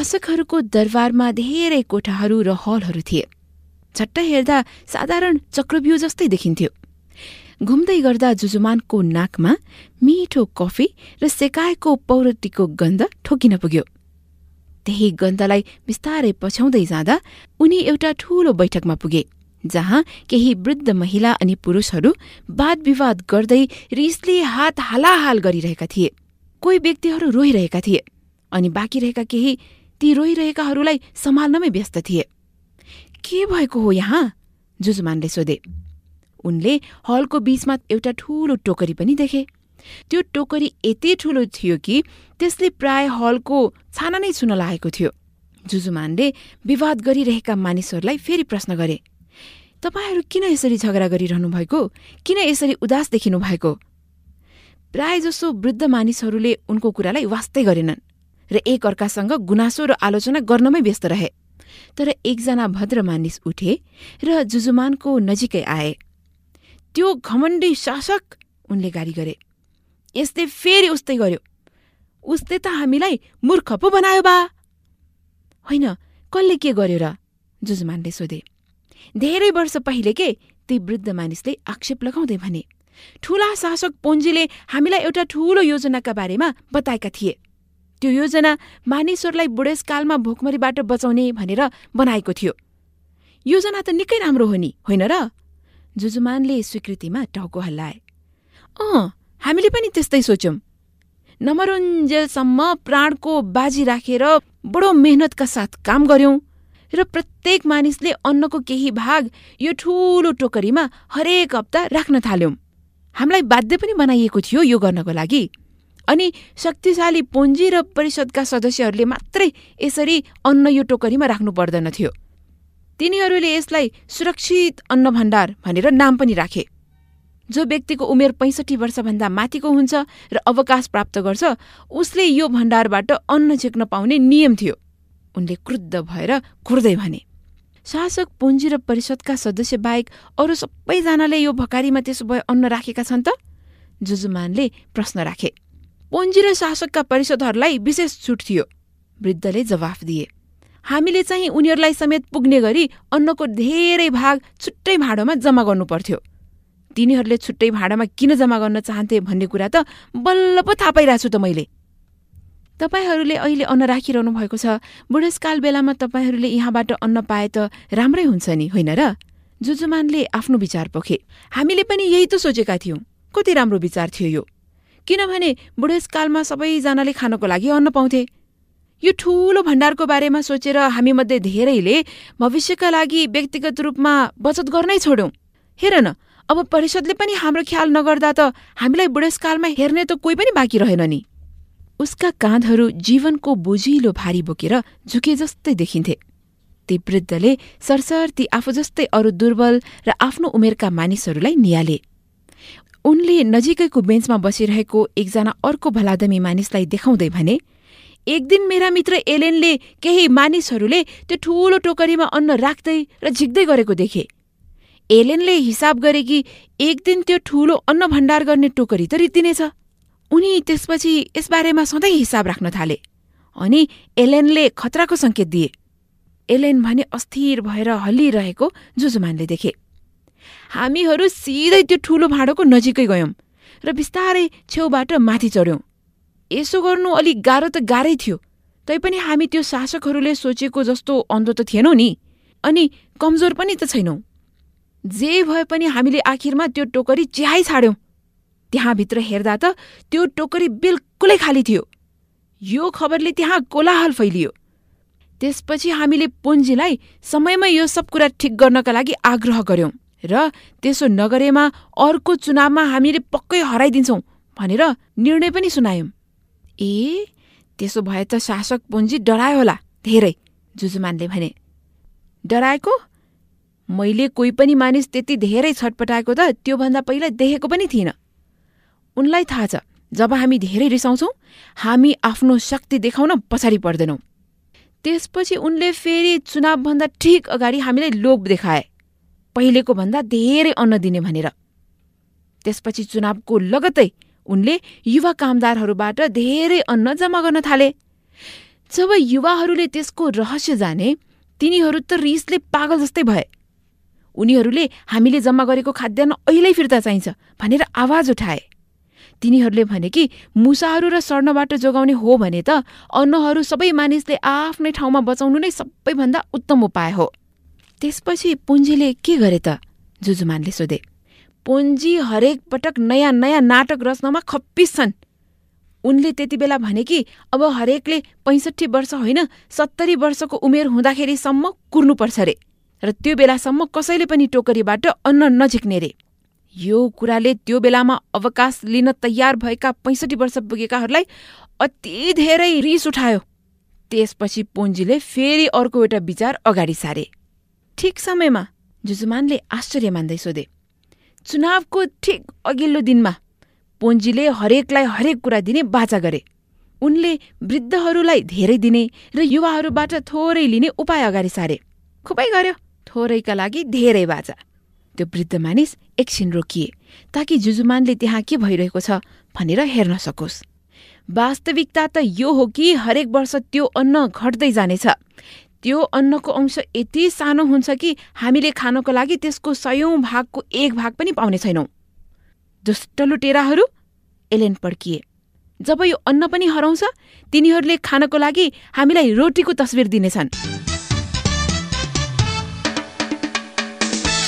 शासकहरूको दरबारमा धेरै कोठाहरू र हलहरू थिए। झट्ट हेर्दा साधारण चक्रव्यूह जस्तै देखिन्थ्यो। घुम्दै गर्दा जुजुमानको नाकमा मिठो कफी र सेकाएको पौरटीको गन्ध ठोकिन पुग्यो। त्यही गन्धलाई बिस्तारै पछ्याउँदै जाँदा उनी एउटा ठूलो बैठकमा पुगे जहाँ केही वृद्ध महिला अनि पुरुषहरू वाद विवाद गर्दै रिसले हात हालाहाल गरिरहेका थिए। कोही व्यक्तिहरू रोइरहेका थिए अनि बाँकी रहेका केही ती रोइरहेकाहरूलाई सम्हाल्नमै व्यस्त थिए। के भएको हो यहाँ? जुजुमानले सोधे। उनले हलको बीचमा एउटा ठूलो टोकरी पनि देखे। त्यो टोकरी यति ठूलो थियो कि त्यसले प्राय हलको छाना नै छुन लागेको थियो। जुजुमानले विवाद गरिरहेका मानिसहरूलाई फेरि प्रश्न गरे तपाईँहरू किन यसरी झगडा गरिरहनु भएको? किन यसरी उदास देखिनु भएको? प्रायजसो वृद्ध मानिसहरूले उनको कुरालाई वास्तै गरेनन्। र एक अर्कासँग गुनासो र आलोचना गर्नमै व्यस्त रहे। तर एकजना भद्र मानिस उठे र जुजुमानको नजिकै आए। त्यो घमण्डी शासक! उनले गाली गरे। यसले फेरि उस्तै गर्यो। उसले त हामीलाई मूर्ख पो बनायो बा! होइन कसले के गर्यो र? जुजुमानले सोधे। धेरै वर्ष पहिले के? ती वृद्ध मानिसले आक्षेप लगाउँदै भने। ठूला शासक पुन्जीले हामीलाई एउटा ठूलो योजनाका बारेमा बताएका थिए। त्यो योजना मानिसहरूलाई बुढेसकालमा भोकमरीबाट बचाउने भनेर बनाएको थियो। योजना त निकै राम्रो हो नि होइन र? जुजुमानले स्वीकृतिमा टाउको हल्लाए। अँ हामीले पनि त्यस्तै सोच्यौं। नमरुन्जेलसम्म प्राणको बाजी राखेर बडो मेहनतका साथ काम गर्यौं र प्रत्येक मानिसले अन्नको केही भाग यो ठूलो टोकरीमा हरेक हप्ता राख्न थाल्यौं। हामीलाई बाध्य पनि बनाइएको थियो यो गर्नको लागि। अनि शक्तिशाली पुँजी र परिषदका सदस्यहरूले मात्रै यसरी अन्न यो टोकरीमा राख्नु पर्दनथ्यो तिनीहरूले यसलाई सुरक्षित अन्न भण्डार भनेर नाम पनि राखे। जो व्यक्तिको उमेर पैँसठी वर्षभन्दा माथिको हुन्छ र अवकाश प्राप्त गर्छ उसले यो भण्डारबाट अन्न झेक्न पाउने नियम थियो। उनले क्रुद्ध भएर खुर्दै भने शासक पुन्जी र परिषदका सदस्य बाहेक अरू सबैजनाले यो भकारीमा त्यसो भए अन्न राखेका छन् त? जुजुमानले प्रश्न राखे। पुन्जी र शासकका परिषदहरूलाई विशेष छुट थियो। वृद्धले जवाफ दिए हामीले चाहिँ उनीहरूलाई समेत पुग्ने गरी अन्नको धेरै भाग छुट्टै भाँडोमा जम्मा गर्नु पर्थ्यो तिनीहरूले छुट्टै भाँडामा किन जम्मा गर्न चाहन्थे भन्ने कुरा त बल्ल पो थाहा पाइरहेको त मैले। तपाईँहरूले अहिले अन्न राखिरहनु भएको छ। बुढेसकाल बेलामा तपाईँहरूले यहाँबाट अन्न पाए त राम्रै हुन्छ नि होइन र? जुजुमानले आफ्नो विचार पोखे। हामीले पनि यही त सोचेका थियौं। कति राम्रो विचार थियो यो। किनभने बुढेसकालमा सबैजनाले खानको लागि अन्न पाउँथे। यो ठूलो भण्डारको बारेमा सोचेर हामीमध्ये धेरैले भविष्यका लागि व्यक्तिगत रूपमा बचत गर्नै छोड्यौं हेर न अब परिषदले पनि हाम्रो ख्याल नगर्दा त हामीलाई बुढेसकालमा हेर्ने त कोही पनि बाँकी रहेन नि। उसका काँधहरू जीवनको बोझिलो भारी बोकेर झुके जस्तै देखिन्थे। ती वृद्धले सरसर्ती आफू जस्तै अरू दुर्बल र आफ्नो उमेरका मानिसहरूलाई निहाले उनले नजिकैको बेन्चमा बसिरहेको एकजना अर्को भलादमी मानिसलाई देखाउँदै भने एक दिन मेरा मित्र एलेनले केही मानिसहरूले त्यो ठूलो टोकरीमा अन्न राख्दै र झिक्दै गरेको देखे। एलेनले हिसाब गरे कि एक दिन त्यो ठूलो अन्न भण्डार गर्ने टोकरी त रित्तिनेछ। उनी त्यसपछि यसबारेमा सधैँ हिसाब राख्न थाले। अनि एलेनले खतराको सङ्केत दिए। एलेन भने अस्थिर भएर हल्लिरहेको जुजुमानले देखे। हामीहरू सिधै त्यो ठूलो भाँडोको नजिकै गयौं र बिस्तारै छेउबाट माथि चढ्यौं। यसो गर्नु अलिक गाह्रो त गाह्रै थियो। तैपनि हामी त्यो शासकहरूले सोचेको जस्तो अन्धो त थिएनौँ नि। अनि कमजोर पनि त छैनौँ। जे भए पनि हामीले आखिरमा त्यो टोकरी च्याइ छाड्यौं। त्यहाँभित्र हेर्दा त त्यो टोकरी बिल्कुलै खाली थियो। यो खबरले त्यहाँ कोलाहल फैलियो। त्यसपछि हामीले पुन्जीलाई समयमा यो सब कुरा ठिक गर्नका लागि आग्रह गर्यौं। र त्यसो नगरेमा अर्को चुनावमा हामीले पक्कै हराइदिन्छौँ भनेर निर्णय पनि सुनायौं। ए त्यसो भए त शासक पुन्जी डरायो होला धेरै जुजुमानले भने। डराएको? मैले कोही पनि मानिस त्यति धेरै छटपटाएको त त्योभन्दा पहिला देखेको पनि थिइनँ। उनलाई थाहा छ जब हामी धेरै रिसाउँछौँ हामी आफ्नो शक्ति देखाउन पछाडि पर्दैनौँ। त्यसपछि उनले फेरि चुनावभन्दा ठिक अगाडि हामीलाई लोभ देखाए। पहिलेको भन्दा धेरै अन्न दिने भनेर। त्यसपछि चुनावको लगत्तै उनले युवा कामदारहरूबाट धेरै अन्न जम्मा गर्न थाले। जब युवाहरूले त्यसको रहस्य जाने तिनीहरू त रिसले पागल जस्तै भए। उनीहरूले हामीले जम्मा गरेको खाद्यान्न अहिले फिर्ता चाहिन्छ भनेर आवाज उठाए। तिनीहरूले भने कि मुसाहरू र सर्णबाट जोगाउने हो भने त अन्नहरू सबै मानिसले आफ्नै ठाउँमा बचाउनु नै सबैभन्दा उत्तम उपाय हो। त्यसपछि पुन्जीले के गरे त? जुजुमानले सोधे। पुन्जी हरेक पटक नयाँ नयाँ नाटक रच्नमा खप्पिस छन्। उनले त्यति बेला भने कि अब हरेकले पैँसठी वर्ष होइन सत्तरी वर्षको उमेर हुँदाखेरिसम्म कुर्नुपर्छ रे। र त्यो बेलासम्म कसैले पनि टोकरीबाट अन्न नझिक्ने रे। यो कुराले त्यो बेलामा अवकाश लिन तयार भएका पैँसठी वर्ष पुगेकाहरूलाई अति धेरै रिस उठायो। त्यसपछि पुन्जीले फेरि अर्को एउटा विचार अगाडि सारे। ठिक समयमा जुजुमानले आश्चर्य मान्दै सोधे चुनावको ठिक अघिल्लो दिनमा पोन्जीले हरेकलाई हरेक कुरा दिने बाचा गरे। उनले वृद्धहरूलाई धेरै दिने र युवाहरूबाट थोरै लिने उपाय अगाडि सारे। खुबै गर्यो थोरैका लागि धेरै बाचा त्यो वृद्ध मानिस एकछिन रोकिए ताकि जुजुमानले त्यहाँ के भइरहेको छ भनेर हेर्न सकोस्। वास्तविकता त यो हो कि हरेक वर्ष त्यो अन्न घट्दै जानेछ। त्यो अन्नको अंश यति सानो हुन्छ कि हामीले खानको लागि त्यसको सयौं भागको एक भाग पनि पाउने छैनौं। दुष्ट लुटेराहरू एलेन पड्किए। जब यो अन्न पनि हराउँछ तिनीहरूले खानको लागि हामीलाई रोटीको तस्विर दिनेछन्।